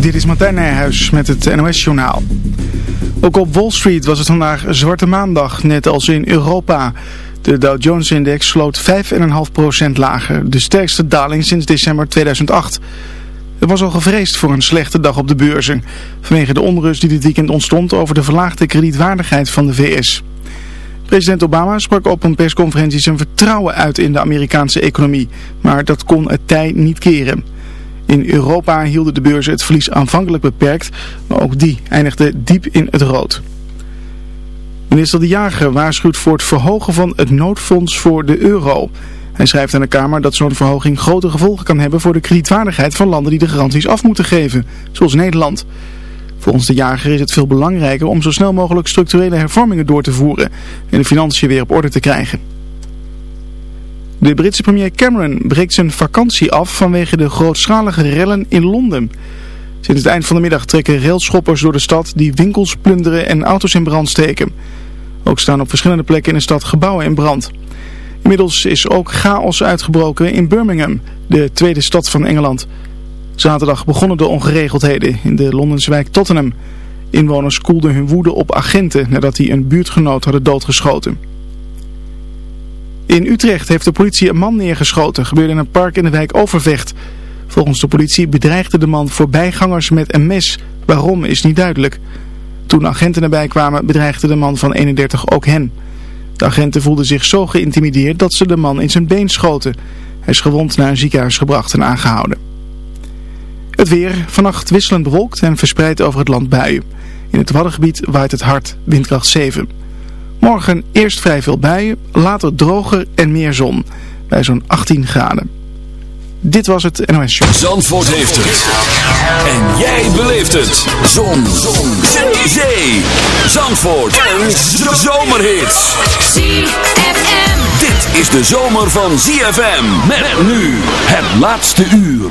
Dit is Martijn Nijhuis met het NOS-journaal. Ook op Wall Street was het vandaag Zwarte Maandag, net als in Europa. De Dow Jones-index sloot 5,5% lager, de sterkste daling sinds december 2008. Er was al gevreesd voor een slechte dag op de beurzen, vanwege de onrust die dit weekend ontstond over de verlaagde kredietwaardigheid van de VS. President Obama sprak op een persconferentie zijn vertrouwen uit in de Amerikaanse economie, maar dat kon het tij niet keren. In Europa hielden de beurzen het verlies aanvankelijk beperkt, maar ook die eindigde diep in het rood. Minister De Jager waarschuwt voor het verhogen van het noodfonds voor de euro. Hij schrijft aan de Kamer dat zo'n verhoging grote gevolgen kan hebben voor de kredietwaardigheid van landen die de garanties af moeten geven, zoals Nederland. Volgens de jager is het veel belangrijker om zo snel mogelijk structurele hervormingen door te voeren en de financiën weer op orde te krijgen. De Britse premier Cameron breekt zijn vakantie af vanwege de grootschalige rellen in Londen. Sinds het eind van de middag trekken railschoppers door de stad die winkels plunderen en auto's in brand steken. Ook staan op verschillende plekken in de stad gebouwen in brand. Inmiddels is ook chaos uitgebroken in Birmingham, de tweede stad van Engeland. Zaterdag begonnen de ongeregeldheden in de Londense wijk Tottenham. Inwoners koelden hun woede op agenten nadat die een buurtgenoot hadden doodgeschoten. In Utrecht heeft de politie een man neergeschoten, gebeurde in een park in de wijk Overvecht. Volgens de politie bedreigde de man voorbijgangers met een mes. Waarom is niet duidelijk. Toen agenten erbij kwamen bedreigde de man van 31 ook hen. De agenten voelden zich zo geïntimideerd dat ze de man in zijn been schoten. Hij is gewond naar een ziekenhuis gebracht en aangehouden. Het weer, vannacht wisselend bewolkt en verspreid over het land buien. In het Waddengebied waait het hard, windkracht 7. Morgen eerst vrij veel buien, later droger en meer zon. Bij zo'n 18 graden. Dit was het NOS Show. Zandvoort heeft het. En jij beleeft het. Zon. zon. Zee. Zandvoort. En zomerhits. ZFM. Dit is de zomer van ZFM. Met nu het laatste uur.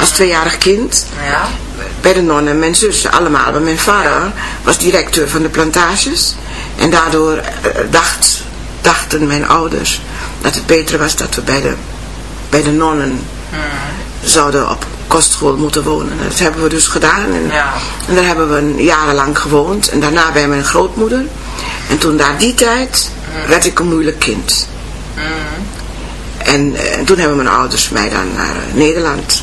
Als tweejarig kind. Ja. Bij de nonnen, mijn zussen allemaal. Maar mijn vader was directeur van de plantages. En daardoor uh, dacht, dachten mijn ouders dat het beter was dat we bij de, bij de nonnen mm. zouden op kostschool moeten wonen. Dat hebben we dus gedaan. En, ja. en daar hebben we jarenlang gewoond. En daarna bij mijn grootmoeder. En toen na die tijd Mm. werd ik een moeilijk kind. En, eh, en toen hebben mijn ouders mij dan naar eh, Nederland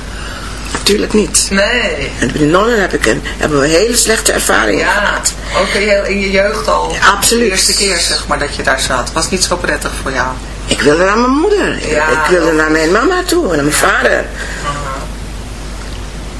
Natuurlijk niet. Nee. En bij de nonnen heb ik een, hebben we hele slechte ervaringen ja, gehad. ook in, in je jeugd al. Ja, absoluut. De eerste keer zeg maar dat je daar zat. Was niet zo prettig voor jou? Ik wilde naar mijn moeder. Ja, ik wilde naar mijn mama toe en naar mijn vader.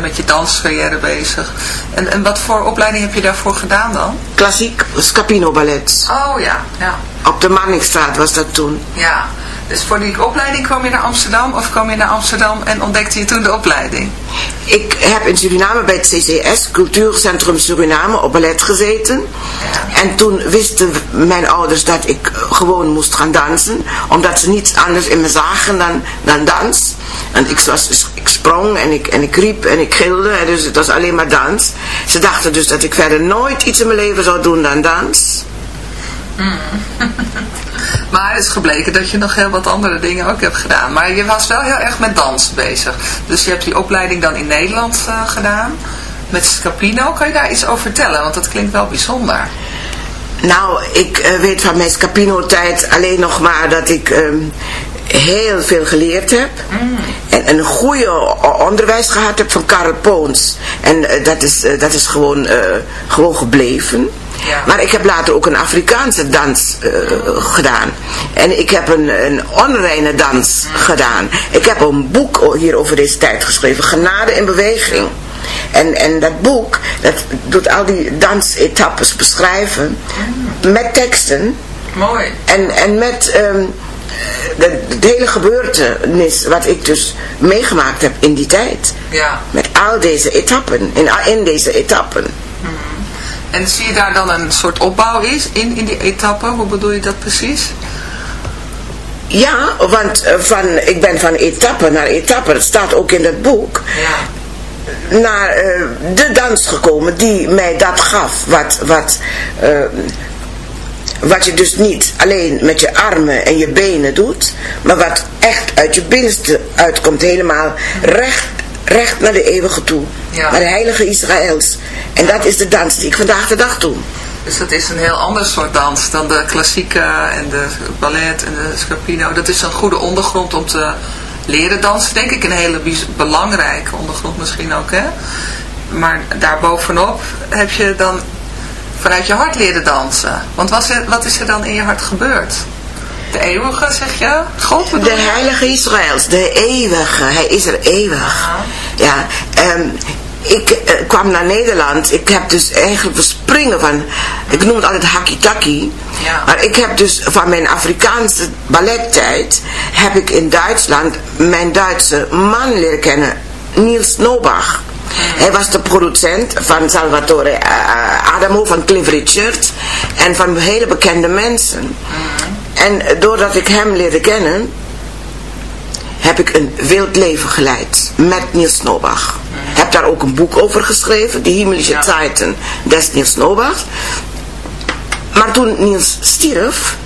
met je danscarrière bezig. En, en wat voor opleiding heb je daarvoor gedaan dan? Klassiek Scapino Ballet. Oh ja, ja. Op de Manningstraat was dat toen. Ja, dus voor die opleiding kwam je naar Amsterdam of kwam je naar Amsterdam en ontdekte je toen de opleiding? Ik heb in Suriname bij het CCS, Cultuurcentrum Suriname, op ballet gezeten. Ja. En toen wisten mijn ouders dat ik gewoon moest gaan dansen, omdat ze niets anders in me zagen dan, dan dans. En ik, was, ik sprong en ik, en ik riep en ik gilde, en dus het was alleen maar dans. Ze dachten dus dat ik verder nooit iets in mijn leven zou doen dan dans. Mm. maar het is gebleken dat je nog heel wat andere dingen ook hebt gedaan. Maar je was wel heel erg met dans bezig. Dus je hebt die opleiding dan in Nederland uh, gedaan. Met Scapino. Kan je daar iets over vertellen? Want dat klinkt wel bijzonder. Nou, ik uh, weet van mijn Scapino-tijd alleen nog maar dat ik uh, heel veel geleerd heb. Mm. En een goede onderwijs gehad heb van Karel Poons. En uh, dat, is, dat is gewoon, uh, gewoon gebleven. Ja. Maar ik heb later ook een Afrikaanse dans uh, gedaan. En ik heb een, een onreine dans mm. gedaan. Ik heb een boek hier over deze tijd geschreven. Genade in beweging. En, en dat boek, dat doet al die dansetappes beschrijven. Mm. Met teksten. Mooi. En, en met... Um, de, de, hele gebeurtenis wat ik dus meegemaakt heb in die tijd. Ja. Met al deze etappen, in, in deze etappen. Mm. En zie je daar dan een soort opbouw is in, in die etappe? Hoe bedoel je dat precies? Ja, want eh, van, ik ben van etappe naar etappe, dat staat ook in het boek, Ja. naar eh, de dans gekomen die mij dat gaf. Wat, wat, eh, wat je dus niet alleen met je armen en je benen doet, maar wat echt uit je binnenste uitkomt, helemaal recht, recht naar de eeuwige toe. Ja. Naar de heilige Israëls. En dat is de dans die ik vandaag de dag doe. Dus dat is een heel ander soort dans dan de klassieke en de ballet en de scapino. Dat is een goede ondergrond om te leren dansen, denk ik. Een hele belangrijke ondergrond misschien ook, hè. Maar daarbovenop heb je dan vanuit je hart leren dansen. Want er, wat is er dan in je hart gebeurd? De eeuwige, zeg je? God bedoel De heilige Israëls, de eeuwige, hij is er eeuwig. Ja, ehm, ik eh, kwam naar Nederland, ik heb dus eigenlijk verspringen van, ik noem het altijd hakitaki. Ja. Maar ik heb dus van mijn Afrikaanse ballettijd, heb ik in Duitsland mijn Duitse man leren kennen, Niels Nobach. Hij was de producent van Salvatore eh, Adamo, van Cliff Richard en van hele bekende mensen. En doordat ik hem leerde kennen, heb ik een wild leven geleid met Niels Nobach. Heb daar ook een boek over geschreven, Die Himmlische Ja. Zeiten des Niels Nobach. Maar toen Niels stierf,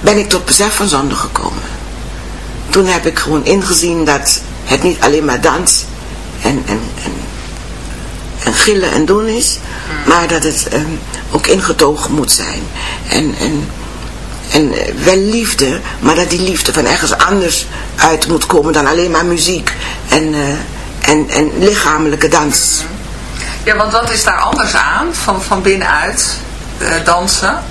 ben ik tot besef van zonde gekomen. Toen heb ik gewoon ingezien dat het niet alleen maar dans en, en, en, en gillen en doen is, maar dat het ehm, ook ingetogen moet zijn. En, en, en eh, wel liefde, maar dat die liefde van ergens anders uit moet komen dan alleen maar muziek en, eh, en, en lichamelijke dans. Ja, want wat is daar anders aan, van, van binnenuit, eh, dansen?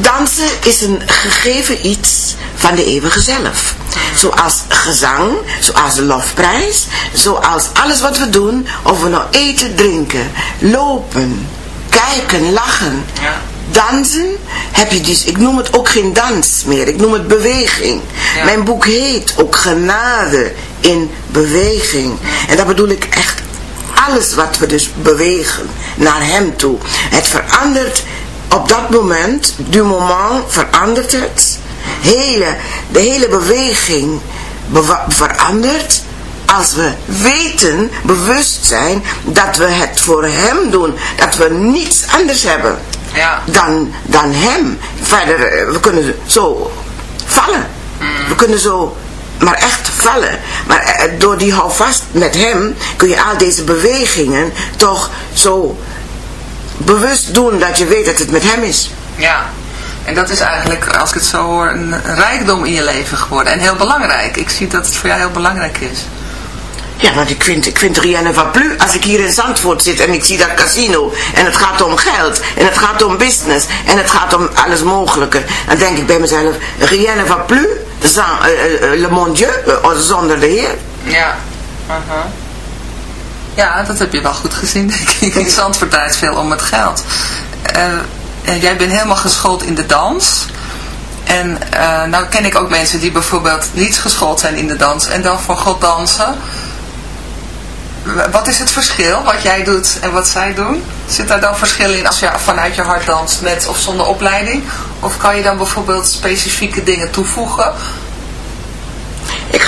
Dansen is een gegeven iets van de eeuwige zelf. Zoals gezang, zoals de lofprijs, zoals alles wat we doen, of we nou eten, drinken, lopen, kijken, lachen. Ja. Dansen heb je dus, ik noem het ook geen dans meer, ik noem het beweging. Ja. Mijn boek heet ook Genade in Beweging. En dat bedoel ik echt alles wat we dus bewegen naar hem toe. Het verandert op dat moment, du moment, verandert het. Hele, de hele beweging verandert als we weten, bewust zijn, dat we het voor hem doen. Dat we niets anders hebben Ja. dan, dan hem. Verder, eh, we kunnen zo vallen. We kunnen zo maar echt vallen. Maar eh, door die houvast met hem kun je al deze bewegingen toch zo bewust doen dat je weet dat het met hem is. Ja, en dat is eigenlijk, als ik het zo hoor, een rijkdom in je leven geworden. En heel belangrijk. Ik zie dat het voor jou heel belangrijk is. Ja, want ik vind, ik vind rien ne va plus. Als ik hier in Zandvoort zit en ik zie dat casino en het gaat om geld en het gaat om business en het gaat om alles mogelijke, dan denk ik bij mezelf, rien ne va plus, sans, eh, eh, le mon Dieu, eh, zonder de Heer. Ja. aha. Ja, dat heb je wel goed gezien, denk ik. In Zandvoort draait veel om het geld. En jij bent helemaal geschoold in de dans. En eh, nou ken ik ook mensen die bijvoorbeeld niet geschoold zijn in de dans en dan voor God dansen. Wat is het verschil wat jij doet en wat zij doen? Zit daar dan verschil in als je vanuit je hart danst met of zonder opleiding? Of kan je dan bijvoorbeeld specifieke dingen toevoegen?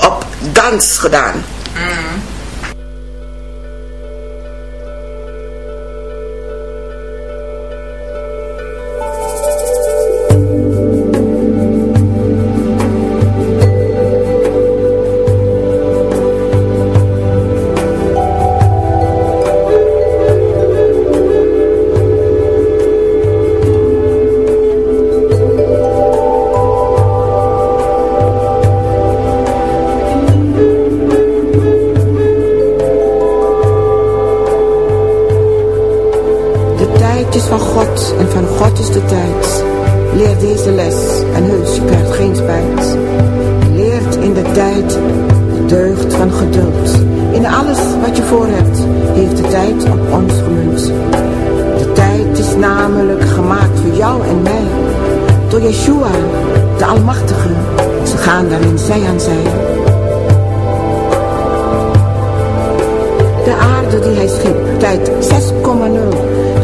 op dans gedaan. tijd is van God en van God is de tijd. Leer deze les en heus, je krijgt geen spijt. Leert in de tijd de deugd van geduld. In alles wat je voor hebt, heeft de tijd op ons gemunt. De tijd is namelijk gemaakt voor jou en mij. Door Yeshua, de Almachtige. Ze gaan daarin zij aan zij. De aarde die hij schiep, tijd 6,0.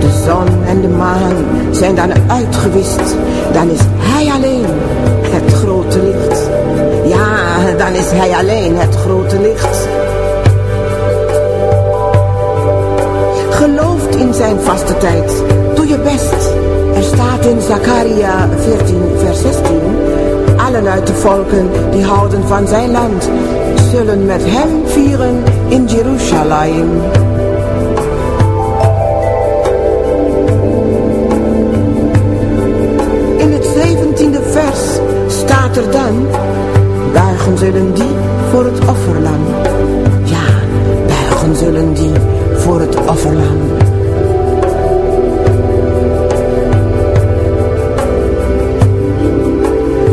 De zon en de maan zijn dan uitgewist. Dan is hij alleen het grote licht. Ja, dan is hij alleen het grote licht. Gelooft in zijn vaste tijd. Doe je best. Er staat in Zakaria 14 vers 16. Allen uit de volken die houden van zijn land. Zullen met hem vieren in Jeruzalem. Staat er dan, buigen zullen die voor het offerlam. Ja, buigen zullen die voor het offerlam.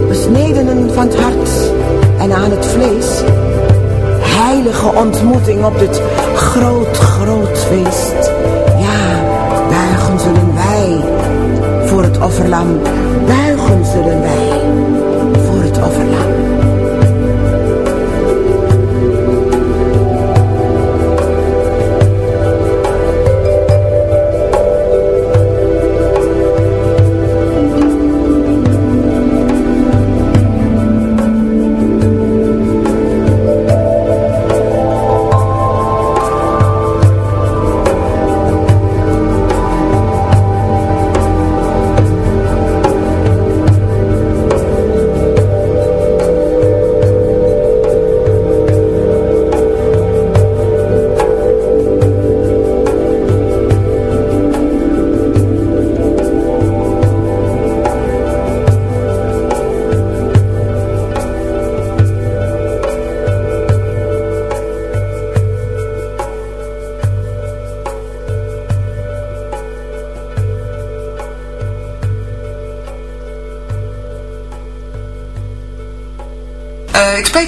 Besnedenen van het hart en aan het vlees. Heilige ontmoeting op dit groot, groot feest. Ja, buigen zullen wij voor het offerlam. Buigen zullen wij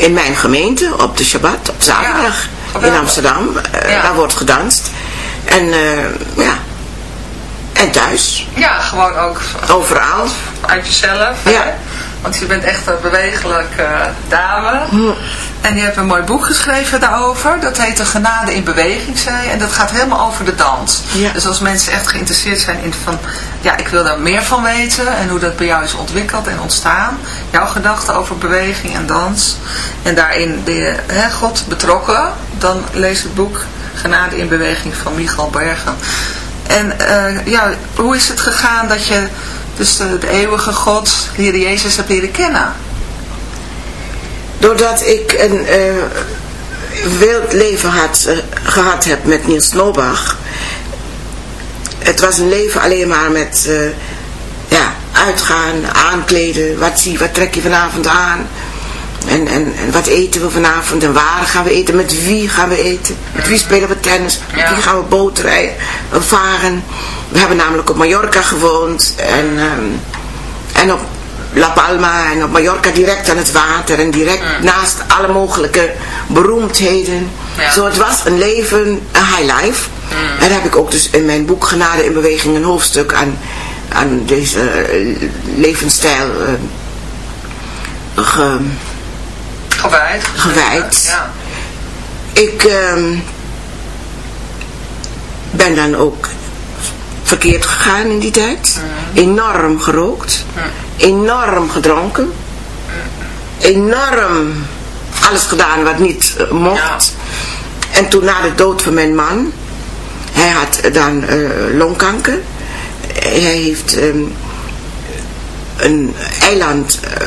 in mijn gemeente, op de Shabbat, op zaterdag Ja. in Amsterdam. eh. Daar wordt gedanst. En eh, ja, en thuis, Ja, gewoon ook overal. uit jezelf. Ja. Hè? Want je bent echt een bewegelijke dame. En je hebt een mooi boek geschreven daarover. Dat heet De Genade in Beweging, zei. En dat gaat helemaal over de dans. Ja. Dus als mensen echt geïnteresseerd zijn in van... Ja, ik wil daar meer van weten. En hoe dat bij jou is ontwikkeld en ontstaan. Jouw gedachten over beweging en dans. En daarin ben je hè, God betrokken. Dan lees het boek Genade in Beweging van Michal Bergen. En eh, ja, hoe is het gegaan dat je dus de, de eeuwige God, de Heer Jezus, hebt leren kennen? Doordat ik een eh, wild leven had, eh, gehad heb met Niels Nobach. Het was een leven alleen maar met eh, ja, uitgaan, aankleden. Wat zie wat trek je vanavond aan? En, en, en wat eten we vanavond? En waar gaan we eten? Met wie gaan we eten? Met wie spelen we tennis? Met wie gaan we bootrijden? We varen. We hebben namelijk op Mallorca gewoond. En, ehm, en op La Palma en op Mallorca direct aan het water. En direct naast alle mogelijke beroemdheden. Ja. Zo, het was een leven, een high life. En daar heb ik ook dus in mijn boek Genade in Beweging een hoofdstuk aan aan deze eh, levensstijl eh, ge- Gewijd. Gewijd. Ja. ik ehm, ben dan ook verkeerd gegaan in die tijd. Enorm gerookt. Enorm gedronken. Enorm alles gedaan wat niet eh, mocht. En toen na de dood van mijn man, hij had dan eh, longkanker. Hij heeft ehm, een eiland eh,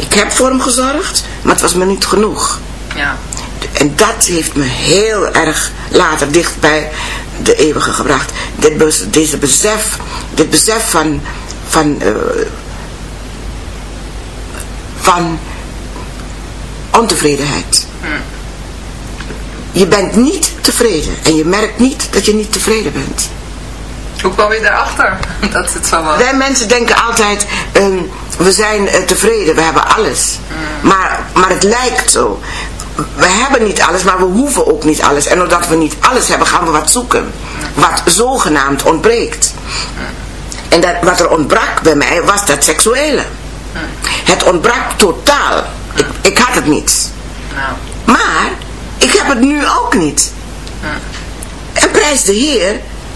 Ik heb voor hem gezorgd, maar het was me niet genoeg. Ja. En dat heeft me heel erg later dicht bij de eeuwige gebracht. Dit, deze besef, dit besef van, van, eh, van ontevredenheid. Je bent niet tevreden en je merkt niet dat je niet tevreden bent. Hoe kwam je daarachter dat het zo was? Wij mensen denken altijd, ehm, we zijn eh, tevreden, we hebben alles. Maar, maar het lijkt zo. We hebben niet alles, maar we hoeven ook niet alles. En doordat we niet alles hebben, gaan we wat zoeken. Wat zogenaamd ontbreekt. En dat, wat er ontbrak bij mij, was dat seksuele. Het ontbrak totaal. Ik, ik had het niet. Maar, ik heb het nu ook niet. En prijs de Heer,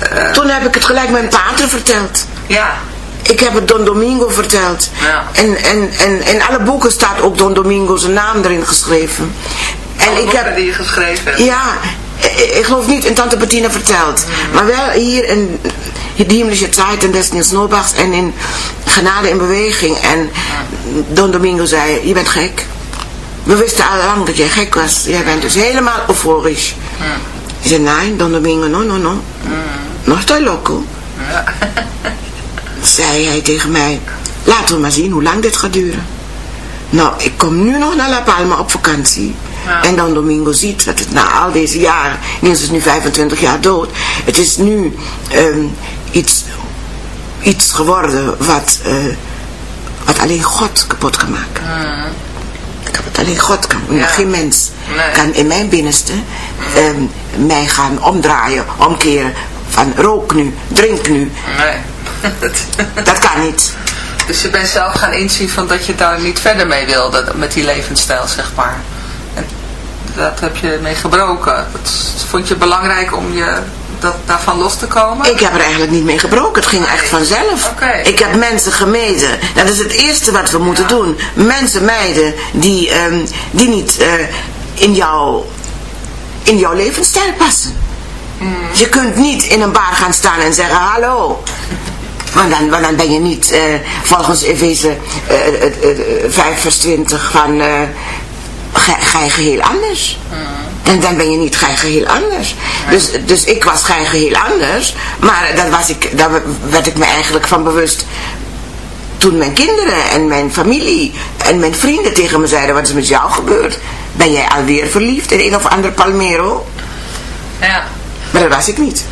eh, Toen heb ik het gelijk mijn pater verteld. ja, Ik heb het Don Domingo verteld. Ja. En, en, en in alle boeken staat ook Don Domingo zijn naam erin geschreven. En alle ik heb... die je geschreven hebt. Ja, ik, ik geloof niet in Tante Bettina verteld. Maar wel hier in die Himmlische Zeit en des Niels Nobachs en in Genade in Beweging. En Don Domingo zei, je bent gek. We wisten al lang dat jij gek was. Jij bent dus helemaal euforisch. Ik zei, nee, Don Domingo, no, no, no. No estoy loco. Zei hij tegen mij, laten we maar zien hoe lang dit gaat duren. Nou, ik kom nu nog naar La Palma op vakantie. Ja. En dan Domingo ziet dat het na al deze jaren, Niels is nu 25 jaar dood, het is nu ehm, iets, iets geworden wat, eh, wat alleen God kapot kan maken. Wat alleen God kan. Ja. Geen mens Nee. kan in mijn binnenste ehm, mij gaan omdraaien, omkeren. Van rook nu, drink nu. Nee. Dat kan niet. dus je bent zelf gaan inzien van dat je daar niet verder mee wilde, met die levensstijl, zeg maar. En dat heb je mee gebroken. Dat vond je belangrijk om je dat, daarvan los te komen? Ik heb er eigenlijk niet mee gebroken. Het ging echt vanzelf. Ik heb mensen gemeden. Dat is het eerste wat we moeten doen. Mensen mijden die, ehm, die niet eh, in, jouw, in jouw levensstijl passen. Je kunt niet in een bar gaan staan en zeggen hallo. Want dan, dan ben je niet eh, volgens Efeze eh, eh, eh, eh, 5 vers 20 van... je geheel anders. En dan ben je niet gij geheel anders. Dus, dus ik was gij geheel anders. Maar dat was ik, daar werd ik me eigenlijk van bewust. Toen mijn kinderen en mijn familie en mijn vrienden tegen me zeiden: Wat is met jou gebeurd? Ben jij alweer verliefd in een of ander Palmero? Ja. Maar dat was ik niet.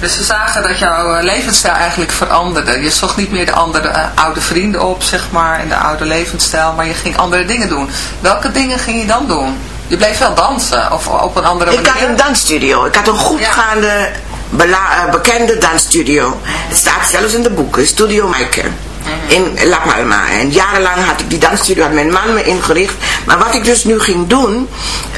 Dus ze zagen dat jouw eh, levensstijl eigenlijk veranderde. Je zocht niet meer de andere eh, oude vrienden op, zeg maar, en de oude levensstijl, maar je ging andere dingen doen. Welke dingen ging je dan doen? Je bleef wel dansen, of op een andere Ik manier? had een dansstudio. Ik had een goedgaande, bela- eh, bekende dansstudio. Het staat zelfs in de boeken. Studio Maaike. In La Palma. En jarenlang had ik die dansstudio, had mijn man me ingericht. Maar wat ik dus nu ging doen,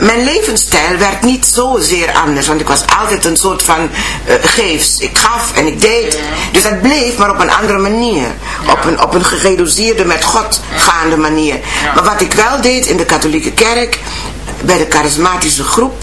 mijn levensstijl werd niet zozeer anders. Want ik was altijd een soort van eh, geefs. Ik gaf en ik deed. Dus dat bleef, maar op een andere manier. Op, een, op een gereduceerde, met God gaande manier. Maar wat ik wel deed in de katholieke kerk, bij de charismatische groep,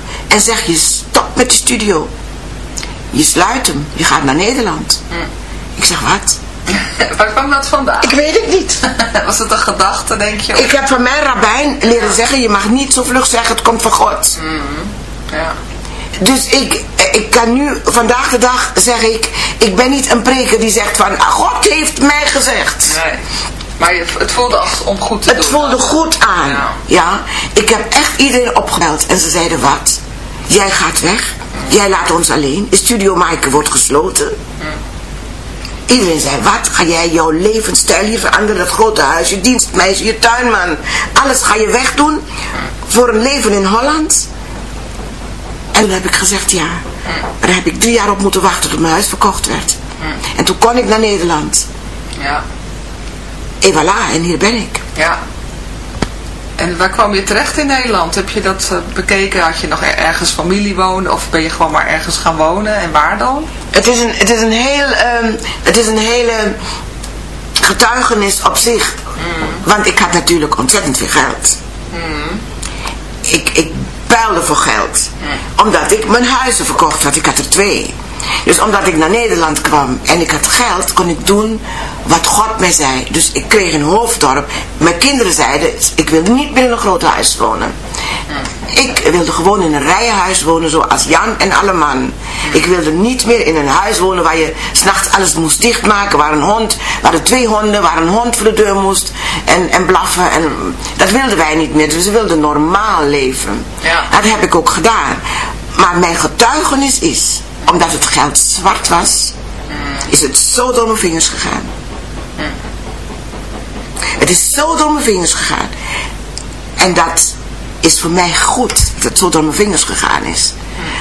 en zeg je stop met de studio. Je sluit hem, je gaat naar Nederland. Ik zeg wat? Waar kwam dat vandaan? Ik weet het niet. Was het een gedachte, denk je? Ik heb van mijn rabbijn leren zeggen, je mag niet zo vlug zeggen, het komt van God. Ja. Dus ik, ik kan nu, vandaag de dag zeg ik, ik ben niet een preker die zegt van, "Ah, God heeft mij gezegd. Nee. Maar het voelde als om goed te Het doen. voelde goed aan. Ja. Ja. Ik heb echt iedereen opgebeld. En ze zeiden wat? Jij gaat weg. Jij laat ons alleen. De studio Maaike wordt gesloten. Iedereen zei, wat? Ga jij jouw levensstijl hier veranderen? Dat grote huis, je dienstmeisje, je tuinman. Alles ga je wegdoen voor een leven in Holland? En toen heb ik gezegd, ja. Maar daar heb ik drie jaar op moeten wachten tot mijn huis verkocht werd. En toen kon ik naar Nederland. Ja. En voilà, en hier ben ik. Ja. En waar kwam je terecht in Nederland? Heb je dat eh, bekeken? Had je nog er- ergens familie wonen? Of ben je gewoon maar ergens gaan wonen? En waar dan? Het is een, het is een heel, ehm, het is een hele getuigenis op zich. Want ik had natuurlijk ontzettend veel geld. Ik, ik peilde voor geld. Omdat ik mijn huizen verkocht had. Ik had er twee. Dus omdat ik naar Nederland kwam en ik had geld, kon ik doen wat God mij zei. Dus ik kreeg een hoofddorp. Mijn kinderen zeiden, ik wil niet meer in een groot huis wonen. Ik wilde gewoon in een rijenhuis wonen zoals Jan en alle man. Ik wilde niet meer in een huis wonen waar je s'nachts alles moest dichtmaken. Waar een hond, waar er twee honden, waar een hond voor de deur moest en, en blaffen. En, dat wilden wij niet meer. Dus we wilden normaal leven. Ja. Dat heb ik ook gedaan. Maar mijn getuigenis is, omdat het geld zwart was, is het zo door mijn vingers gegaan. Het is zo door mijn vingers gegaan. En dat is voor mij goed dat het zo door mijn vingers gegaan is.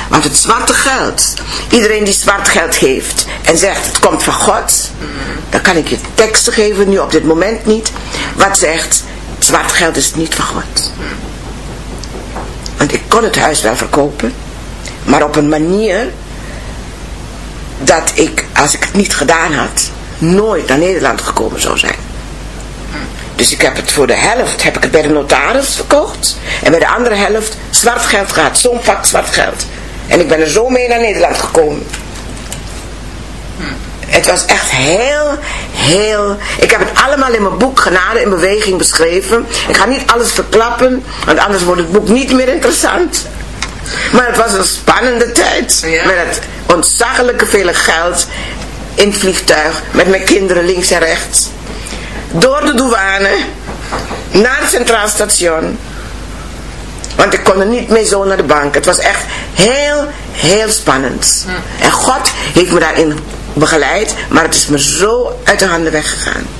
Want het zwarte geld, iedereen die zwart geld heeft en zegt het komt van God, dan kan ik je teksten geven, nu op dit moment niet, wat zegt zwart geld is niet van God. Want ik kon het huis wel verkopen, maar op een manier dat ik, als ik het niet gedaan had, nooit naar Nederland gekomen zou zijn. Dus ik heb het voor de helft heb ik het bij de notaris verkocht. En bij de andere helft zwart geld gehad. Zo'n pak zwart geld. En ik ben er zo mee naar Nederland gekomen. Het was echt heel, heel... Ik heb het allemaal in mijn boek Genade in Beweging beschreven. Ik ga niet alles verklappen, want anders wordt het boek niet meer interessant. Maar het was een spannende tijd. Ja. Met het ontzaglijke vele geld in het vliegtuig. Met mijn kinderen links en rechts. Door de douane. Naar het Centraal Station. Want ik kon er niet mee zo naar de bank. Het was echt heel, heel spannend. En God heeft me daarin begeleid. Maar het is me zo uit de handen weggegaan.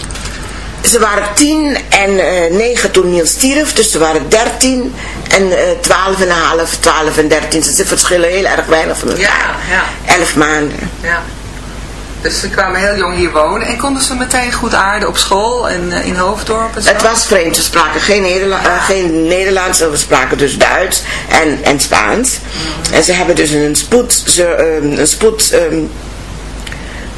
Ze waren tien en eh, negen toen Niels stierf, dus ze waren dertien en eh, twaalf en een half, twaalf en dertien. Ze verschillen heel erg weinig van elkaar. Ja, ja. Elf maanden. Ja. Dus ze kwamen heel jong hier wonen en konden ze meteen goed aarden op school en eh, in Hoofddorp en zo? Het was vreemd, ze spraken geen, Nederla geen Nederlands, we spraken dus Duits en, en Spaans. En ze hebben dus een spoed, ze, ehm, een spoed ehm,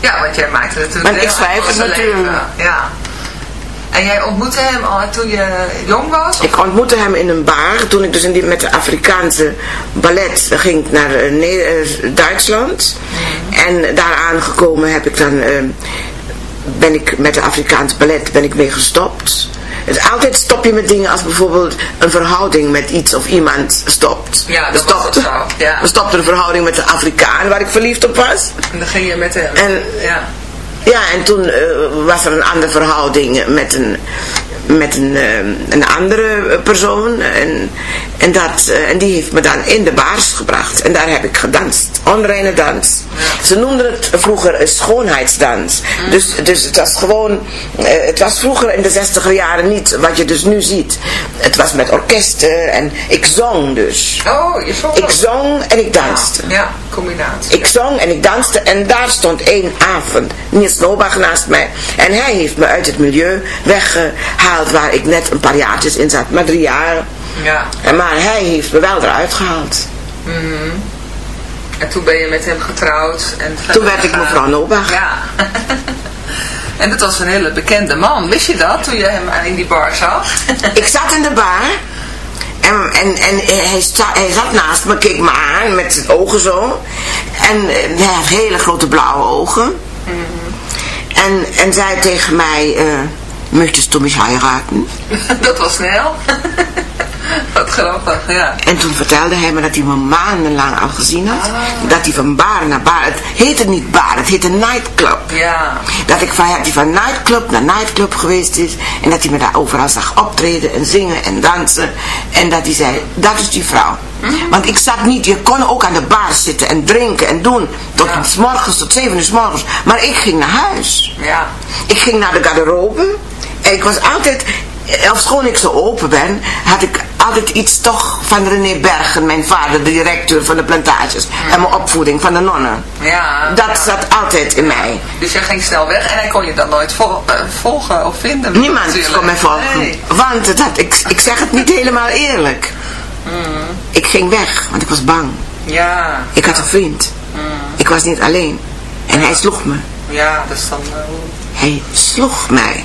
Ja, want jij maakte natuurlijk ik schrijf het natuurlijk. Ja. En jij ontmoette hem al toen je jong was? Ik ontmoette hem in een bar toen ik dus in die, met de Afrikaanse ballet ging naar eh, eh, Duitsland. En daar aangekomen heb ik dan, eh, ben ik met de Afrikaanse ballet ben ik mee gestopt. Het, altijd stop je met dingen als bijvoorbeeld een verhouding met iets of iemand stopt. Ja, dat was het stopten- zo, ja. We stopten een verhouding met de Afrikaan waar ik verliefd op was. En dan ging je met hem. En- ja. Ja, en toen eh, was er een andere verhouding met een, met een, eh, een andere persoon. En, en, dat, eh, en die heeft me dan in de baars gebracht. En daar heb ik gedanst. Onreine dans. Ze noemden het vroeger een schoonheidsdans. Dus, dus het was gewoon... eh, het was vroeger in de zestiger jaren niet wat je dus nu ziet. Het was met orkesten en ik zong dus. Oh, je zong Ik zong en ik danste. Ja, combinatie. Ik zong en ik danste en daar stond één avond Niels Nobach naast mij. En hij heeft me uit het milieu weggehaald waar ik net een paar jaartjes in zat, maar drie jaar. Ja. En maar hij heeft me wel eruit gehaald. En toen ben je met hem getrouwd. En Toen werd ik mevrouw Nobach. Ja. en dat was een hele bekende man. Wist je dat toen je hem in die bar zag? Ik zat in de bar en, en, en hij, sta, hij zat naast me, keek me aan met zijn ogen zo. En eh, hij had hele grote blauwe ogen. En, en zei tegen mij, eh möchtest du mich heiraten? dat was snel. Wat grappig, ja. En toen vertelde hij me dat hij me maandenlang al gezien had. Dat hij van bar naar bar, het heette niet bar, het heette nightclub. Ja. Dat ik van, dat hij van nightclub naar nightclub geweest is. En dat hij me daar overal zag optreden en zingen en dansen. En dat hij zei, dat is die vrouw. Want ik zat niet, je kon ook aan de bar zitten en drinken en doen. Tot Ja. s morgens, tot zeven uur s morgens. Maar ik ging naar huis. Ja. Ik ging naar de garderobe. En ik was altijd, ofschoon ik zo open ben, had ik altijd iets toch van René Bergen, mijn vader, de directeur van de plantages. En mijn opvoeding van de nonnen. Ja. Dat ja. zat altijd in mij. Dus jij ging snel weg en hij kon je dan nooit vol- eh, volgen of vinden? Niemand natuurlijk. kon mij volgen. Nee. Want het had, ik, ik zeg het niet helemaal eerlijk. Ik ging weg, want ik was bang. Ja. Ik had een vriend. Ik was niet alleen. En hij sloeg me. Ja, dat is dan... eh, Hij sloeg mij.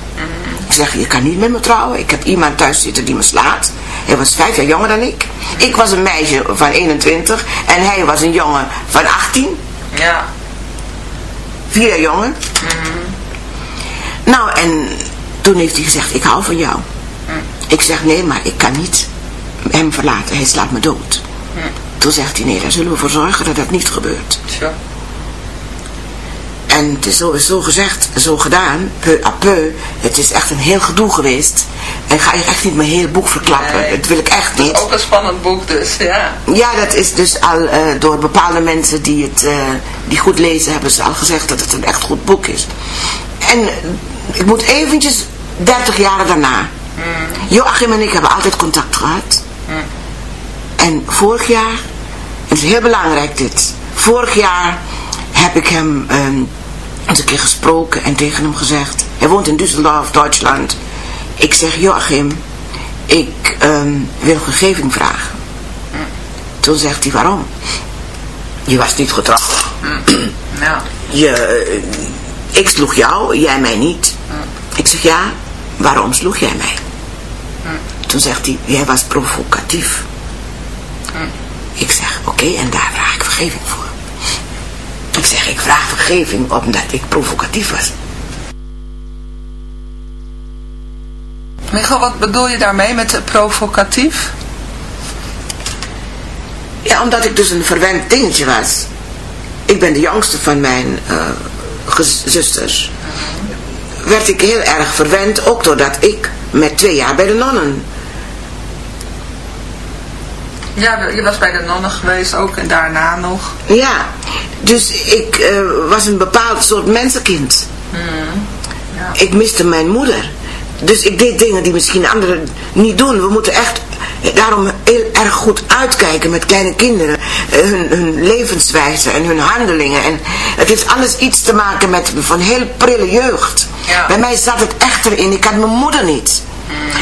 Ik zeg, je kan niet met me trouwen. Ik heb iemand thuis zitten die me slaat. Hij was vijf jaar jonger dan ik. Ik was een meisje van 21 en hij was een jongen van 18. Ja. Vier jaar jonger. Nou, en toen heeft hij gezegd, ik hou van jou. Ik zeg, nee, maar ik kan niet hem verlaten. Hij slaat me dood. Toen zegt hij, nee, daar zullen we voor zorgen dat dat niet gebeurt. En het is zo, zo gezegd, zo gedaan, peu à peu. Het is echt een heel gedoe geweest. En ik ga je echt niet mijn hele boek verklappen. Nee. Dat wil ik echt niet. Ook een spannend boek dus, ja. Ja, dat is dus al eh, door bepaalde mensen die het eh, die goed lezen, hebben ze al gezegd dat het een echt goed boek is. En ik moet eventjes 30 jaar daarna. Joachim en ik hebben altijd contact gehad. En vorig jaar, het is heel belangrijk dit. Vorig jaar heb ik hem ehm, eens een keer gesproken en tegen hem gezegd. Hij woont in Düsseldorf, Duitsland. Ik zeg, Joachim, ik ehm, wil een gegeving vragen. Toen zegt hij, waarom? Je was niet getrouwd. Ja. Je, eh, ik sloeg jou, jij mij niet. Ik zeg, ja, waarom sloeg jij mij? Toen zegt hij, jij was provocatief. Ik zeg, oké, en daar vraag ik vergeving voor. Ik zeg, ik vraag vergeving omdat ik provocatief was. Michel, wat bedoel je daarmee met provocatief? Ja, omdat ik dus een verwend dingetje was. Ik ben de jongste van mijn eh, gez- zusters. Werd ik heel erg verwend, ook doordat ik met twee jaar bij de nonnen. Ja, je was bij de nonnen geweest ook en daarna nog. Ja, dus ik eh, was een bepaald soort mensenkind. Ja. Ik miste mijn moeder. Dus ik deed dingen die misschien anderen niet doen. We moeten echt daarom heel erg goed uitkijken met kleine kinderen. Eh, Hun, hun levenswijze en hun handelingen. En het heeft alles iets te maken met van heel prille jeugd. Ja. Bij mij zat het echt erin. Ik had mijn moeder niet.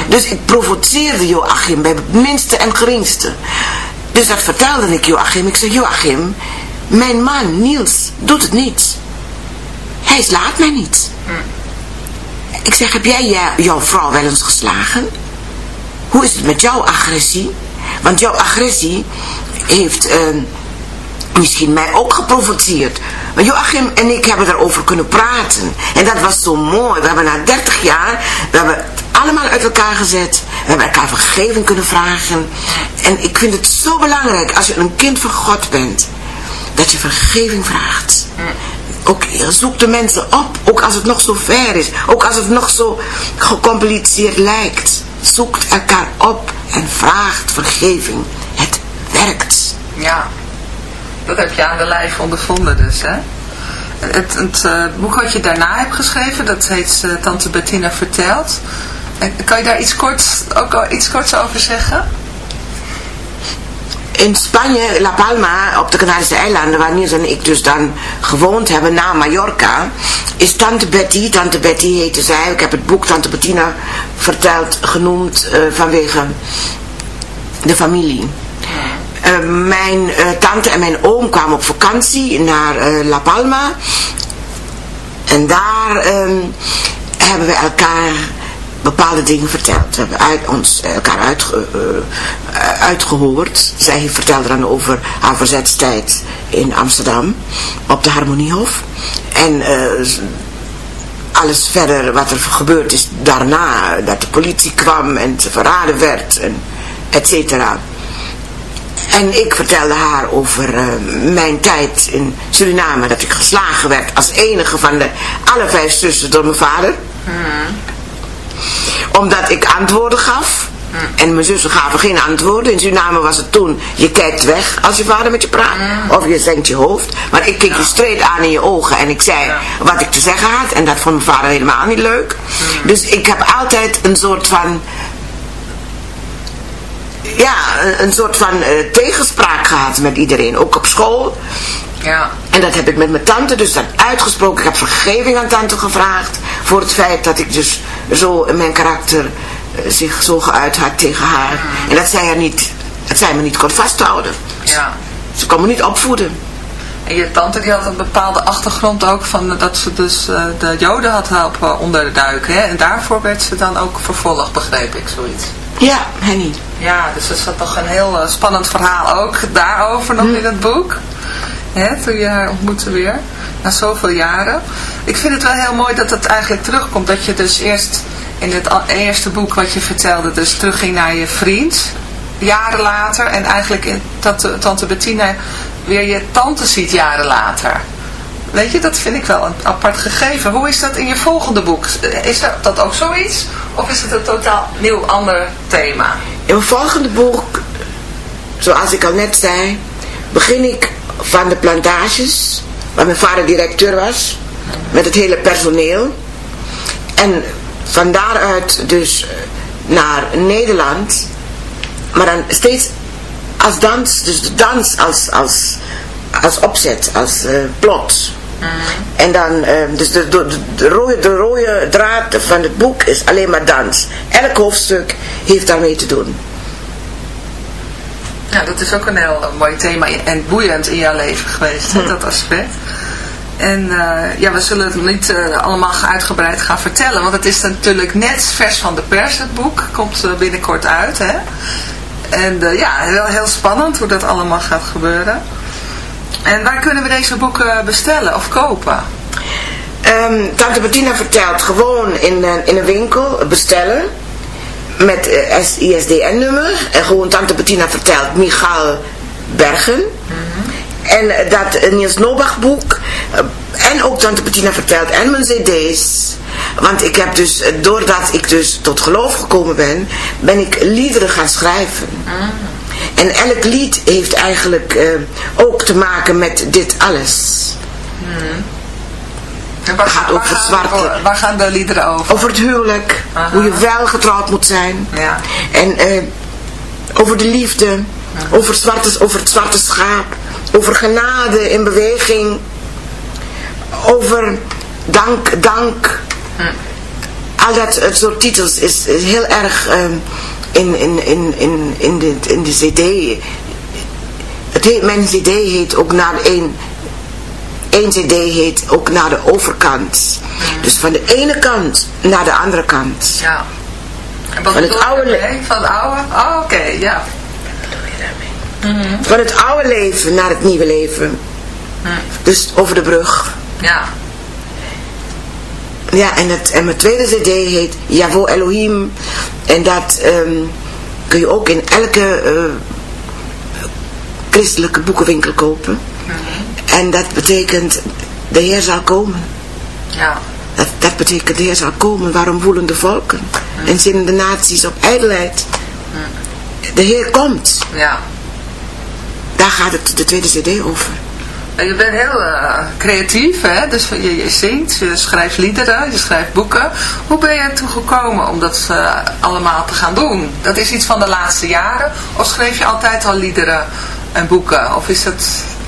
Dus ik provoceerde Joachim bij het minste en geringste. Dus dat vertelde ik Joachim. Ik zei, Joachim, mijn man Niels doet het niet. Hij slaat mij niet. Ik zeg, heb jij jou- jouw vrouw wel eens geslagen? Hoe is het met jouw agressie? Want jouw agressie heeft eh, misschien mij ook geprovoceerd. Maar Joachim en ik hebben daarover kunnen praten. En dat was zo mooi. We hebben na 30 jaar, we hebben het allemaal uit elkaar gezet. We hebben elkaar vergeving kunnen vragen. En ik vind het zo belangrijk als je een kind van God bent. Dat je vergeving vraagt. Ook zoek de mensen op, ook als het nog zo ver is. Ook als het nog zo gecompliceerd lijkt. Zoekt elkaar op en vraagt vergeving. Het werkt. Ja. Dat heb je aan de lijf ondervonden dus, hè? Het, het eh, boek wat je daarna hebt geschreven, dat heet eh, Tante Bettina Vertelt. Kan je daar iets korts, ook al iets korts over zeggen? In Spanje, La Palma, op de Canarische eilanden, waar Niels en ik dus dan gewoond hebben na Mallorca, is Tante Betty, Tante Betty heette zij, ik heb het boek Tante Bettina verteld, genoemd eh, vanwege de familie. Eh, mijn eh, tante en mijn oom kwamen op vakantie naar eh, La Palma. En daar ehm, hebben we elkaar bepaalde dingen verteld. We hebben uit, ons elkaar uitge, eh, uitgehoord. Zij vertelde dan over haar verzetstijd in Amsterdam op de Harmoniehof. En alles verder wat er gebeurd is daarna. Dat de politie kwam en ze verraden werd, en et cetera. En ik vertelde haar over eh, mijn tijd in Suriname. Dat ik geslagen werd als enige van de alle vijf zussen door mijn vader. Omdat ik antwoorden gaf. En mijn zussen gaven geen antwoorden. In Suriname was het toen, je kijkt weg als je vader met je praat. Of je zenkt je hoofd. Maar ik keek je streed aan in je ogen. En ik zei wat ik te zeggen had. En dat vond mijn vader helemaal niet leuk. Dus ik heb altijd een soort van ja, een, een soort van eh, tegenspraak gehad met iedereen. Ook op school. Ja. En dat heb ik met mijn tante dus dan uitgesproken. Ik heb vergeving aan tante gevraagd. Voor het feit dat ik dus zo in mijn karakter eh, zich zo geuit had tegen haar. En dat zij, haar niet, dat zij me niet kon vasthouden. Ja. Ze kon me niet opvoeden. En je tante die had een bepaalde achtergrond ook van dat ze dus eh, de joden had helpen onderduiken. Hè? En daarvoor werd ze dan ook vervolgd, begreep ik, zoiets. Ja, Henny. Ja, dus zat toch een heel eh, spannend verhaal ook daarover nog in het boek. Hè, toen je haar ontmoette weer, na zoveel jaren. Ik vind het wel heel mooi dat het eigenlijk terugkomt. Dat je dus eerst in het eerste boek wat je vertelde, dus terugging naar je vriend. Jaren later. En eigenlijk in, dat de- tante Bettina weer je tante ziet jaren later. Weet je, dat vind ik wel een apart gegeven. Hoe is dat in je volgende boek? Is dat, ook zoiets? Of is het een totaal nieuw ander thema? In mijn volgende boek, zoals ik al net zei, begin ik van de plantages, waar mijn vader directeur was, met het hele personeel. En van daaruit dus naar Nederland, maar dan steeds als dans, dus de dans als, als, als opzet, als eh, plot. En dan, eh, dus de, de, de, rode, de rode draad van het boek is alleen maar dans. Elk hoofdstuk heeft daarmee te doen. Ja, dat is ook een heel eh, mooi thema en boeiend in jouw leven geweest, hè, dat aspect. En eh, ja, we zullen het niet eh, allemaal uitgebreid gaan vertellen, want het is natuurlijk net vers van de pers, het boek. Komt binnenkort uit, hè. En ja, wel heel spannend hoe dat allemaal gaat gebeuren. En waar kunnen we deze boeken bestellen of kopen? Ehm, Tante Bettina vertelt gewoon in, een- in een winkel bestellen met eh, ISDN-nummer. En gewoon Tante Bettina vertelt Michael Bergen. En eh, dat eh, Niels Nobach boek. eh, en ook Tante Bettina vertelt en mijn cd's. Want ik heb dus, eh, doordat ik dus tot geloof gekomen ben, ben ik liederen gaan schrijven. En elk lied heeft eigenlijk eh, ook te maken met dit alles. En waar, Gaat over gaan, zwarte. waar gaan de liederen over? Over het huwelijk, Aha. hoe je wel getrouwd moet zijn. Ja. En eh, over de liefde, over, zwarte, over het zwarte schaap, over genade in beweging, over dank, dank. Al dat eh, soort titels is, is heel erg in, in, in, in, in, de, in de cd. Het heet, mijn cd heet ook naar een Eén cd heet ook naar de overkant. Dus van de ene kant naar de andere kant. Ja. En wat Van het je oude le- daarmee? Van het oude? Oh, oké, ja. Van het oude leven naar het nieuwe leven. Dus over de brug. Ja. Ja, en, het, en mijn tweede cd heet Javo Elohim. En dat ehm, kun je ook in elke eh, christelijke boekenwinkel kopen. En dat betekent, de Heer zal komen. Ja. Dat, dat betekent, de Heer zal komen. Waarom woelen de volken? En zinnen de naties op ijdelheid? De Heer komt. Ja. Daar gaat het de tweede cd over. Je bent heel eh, creatief, hè? Dus je, zingt, je schrijft liederen, je schrijft boeken. Hoe ben je ertoe gekomen om dat eh, allemaal te gaan doen? Dat is iets van de laatste jaren? Of schreef je altijd al liederen en boeken? Of is dat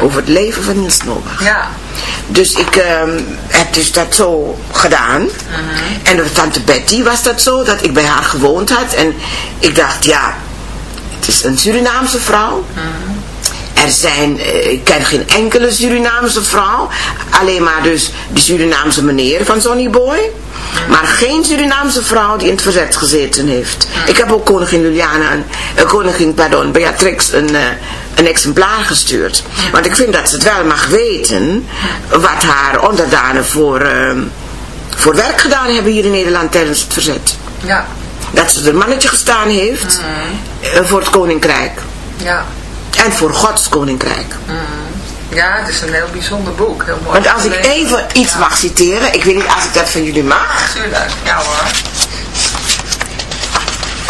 Over het leven van Niels Nobach. Ja. Dus ik uh, heb dus dat zo gedaan. -hmm. En door tante Betty was dat zo, dat ik bij haar gewoond had. En ik dacht, ja, het is een Surinaamse vrouw. -hmm. Er zijn, uh, ik ken geen enkele Surinaamse vrouw. Alleen maar dus de Surinaamse meneer van Sonny Boy. Maar geen Surinaamse vrouw die in het verzet gezeten heeft. Ik heb ook koningin Juliana, een, uh, koningin, pardon, Beatrix een, uh, een exemplaar gestuurd. Want ik vind dat ze het wel mag weten wat haar onderdanen voor, uh, voor werk gedaan hebben hier in Nederland tijdens het verzet. Ja. Dat ze er mannetje gestaan heeft mm. voor het koninkrijk. Ja. En voor Gods koninkrijk. Mm. Ja, het is een heel bijzonder boek. Heel mooi Want als ik even iets ja. mag citeren, ik weet niet als ik dat van jullie mag. Tuurlijk, ja hoor.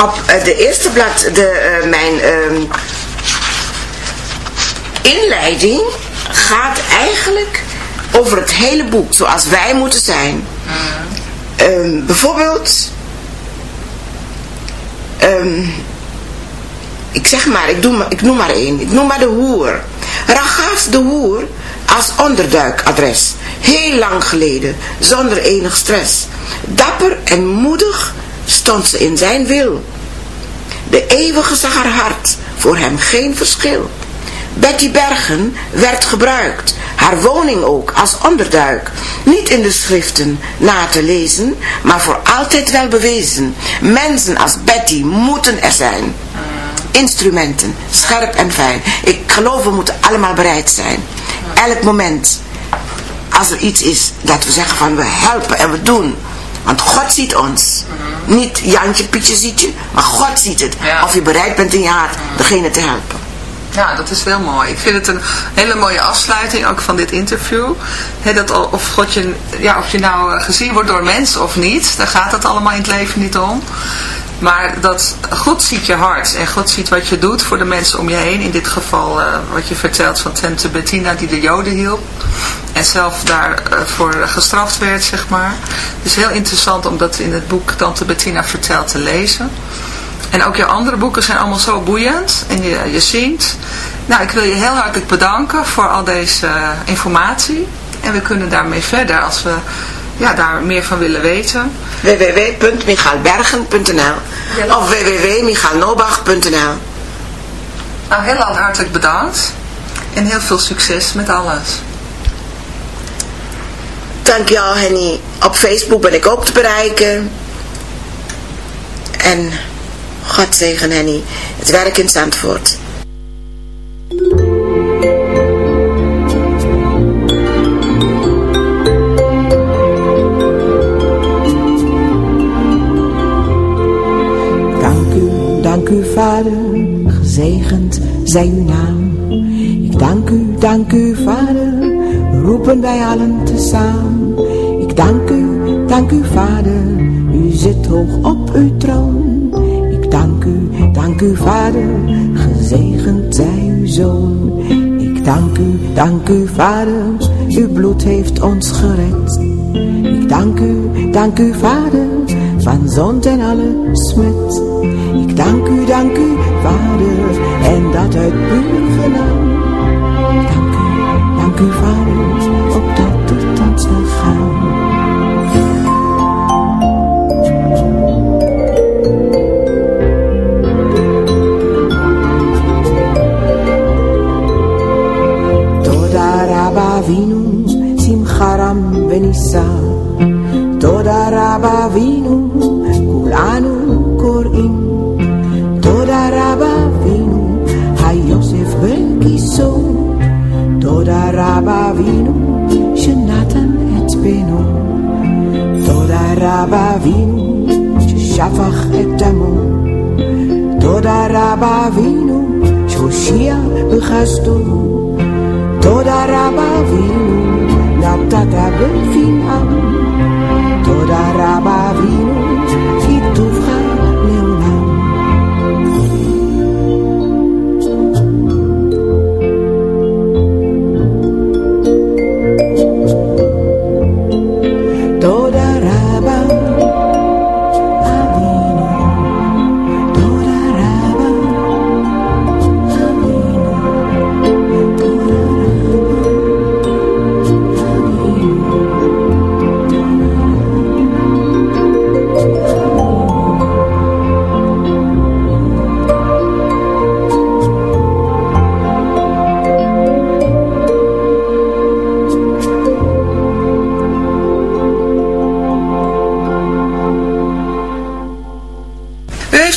Op uh, de eerste blad, de, uh, mijn uh, inleiding gaat eigenlijk over het hele boek, zoals wij moeten zijn. Mm. bijvoorbeeld, um, ik zeg maar, ik, doe, ik noem maar één, ik noem maar de hoer. Ragaf de hoer als onderduikadres. Heel lang geleden, zonder enig stress. Dapper en moedig stond ze in zijn wil. De eeuwige zag haar hart, voor hem geen verschil. Betty Bergen werd gebruikt, haar woning ook als onderduik. Niet in de schriften na te lezen, maar voor altijd wel bewezen. Mensen als Betty moeten er zijn instrumenten, scherp en fijn. Ik geloof we moeten allemaal bereid zijn. Elk moment, als er iets is, dat we zeggen van we helpen en we doen. Want God ziet ons. Niet Jantje, Pietje ziet je, maar God ziet het. Ja. Of je bereid bent in je hart degene te helpen. Ja, dat is heel mooi. Ik vind het een hele mooie afsluiting ook van dit interview. He, dat of, God je, ja, of je nou gezien wordt door mensen of niet, daar gaat het allemaal in het leven niet om. Maar dat God ziet je hart en God ziet wat je doet voor de mensen om je heen. In dit geval uh, wat je vertelt van Tante Bettina die de Joden hielp. En zelf daarvoor uh, gestraft werd, zeg maar. Dus heel interessant om dat in het boek Tante Bettina vertelt te lezen. En ook jouw andere boeken zijn allemaal zo boeiend. En je, je zingt. Nou, ik wil je heel hartelijk bedanken voor al deze uh, informatie. En we kunnen daarmee verder als we ja, daar meer van willen weten. www.michaalbergen.nl ja. of www.michaalnobach.nl Nou, heel hartelijk bedankt. En heel veel succes met alles. Dankjewel Henny. Op Facebook ben ik ook te bereiken. En God zegen Henny. Het werk in Zandvoort. Dank u, Vader, gezegend zij uw naam. Ik dank u, dank u, Vader, roepen wij allen tezamen. Ik dank u, dank u, Vader, u zit hoog op uw troon. Ik dank u, dank u, Vader, gezegend zij uw zoon. Ik dank u, dank u, Vader, uw bloed heeft ons gered. Ik dank u, dank u, Vader van zond en alles met. Ik dank u, dank u, vader, en dat uit puur genade. Dank u, dank u, vader, opdat het ons zal gaan. Toda Rabba Vinu, Simcharam Venisa. Toda Rabba Vinu, Kulanu Korim. Toda Rabba Vinu, HaYosef Belkiso. Toda Rabba Vinu, Shenatan et Beno. Toda Rabba Vinu, Shafach et Damon. Toda Rabba Vinu, Shoshia Bechasto. Toda Rabba Vinu, Natata Befinam. Toda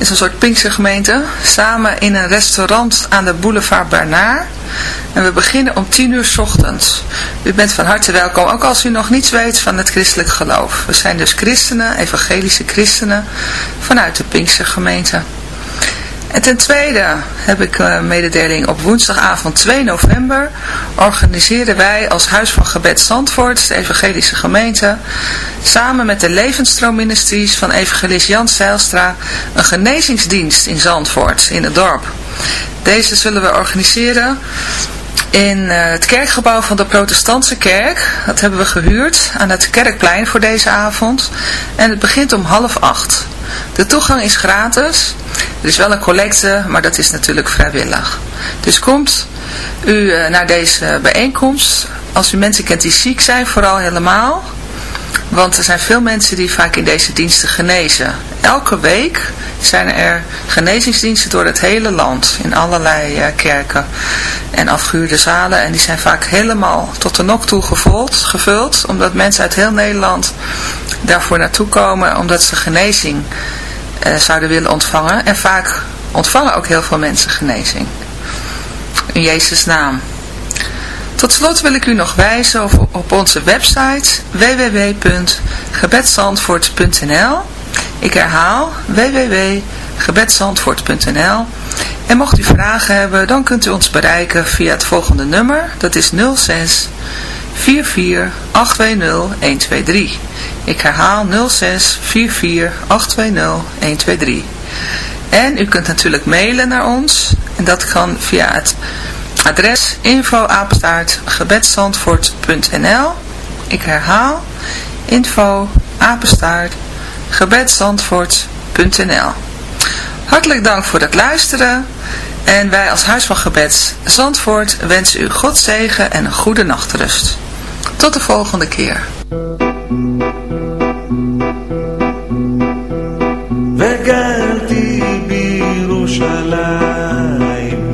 is een soort Pinkstergemeente, samen in een restaurant aan de boulevard Bernard. En we beginnen om 10 uur 's ochtends. U bent van harte welkom, ook als u nog niets weet van het christelijk geloof. We zijn dus christenen, evangelische christenen, vanuit de Pinkstergemeente. En ten tweede heb ik een mededeling op woensdagavond 2 november organiseren wij als Huis van Gebed Zandvoort, de evangelische gemeente, samen met de Levensstroomministries van evangelist Jan Zijlstra een genezingsdienst in Zandvoort, in het dorp. Deze zullen we organiseren in eh, het kerkgebouw van de protestantse kerk. Dat hebben we gehuurd aan het kerkplein voor deze avond. En het begint om half acht. De toegang is gratis. Er is wel een collecte, maar dat is natuurlijk vrijwillig. Dus komt u eh, naar deze bijeenkomst. Als u mensen kent die ziek zijn, vooral helemaal. Want er zijn veel mensen die vaak in deze diensten genezen. Elke week zijn er genezingsdiensten door het hele land. In allerlei eh, kerken en afgehuurde zalen. En die zijn vaak helemaal tot de nok toe gevuld, gevuld. Omdat mensen uit heel Nederland daarvoor naartoe komen. Omdat ze genezing eh, zouden willen ontvangen. En vaak ontvangen ook heel veel mensen genezing. In Jezus' naam. Tot slot wil ik u nog wijzen op, op onze website www.gebedzandvoort.nl Ik herhaal www.gebedzandvoort.nl En mocht u vragen hebben, dan kunt u ons bereiken via het volgende nummer. Dat is 06 44 820 123. Ik herhaal 06 44 820 123. En u kunt natuurlijk mailen naar ons. En dat kan via het adres info gebedzandvoort.nl Ik herhaal info Hartelijk dank voor het luisteren. En wij als Huis van Gebed Zandvoort wensen u God zegen en een goede nachtrust. Tot de volgende keer. בירושלים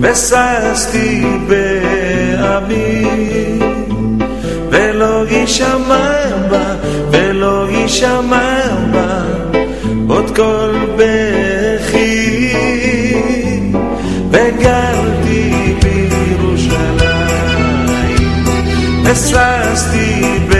וששתי בעמי ולא יישמע בה ולא יישמע בה עוד קול בכי וגרתי בירושלים וששתי בעמי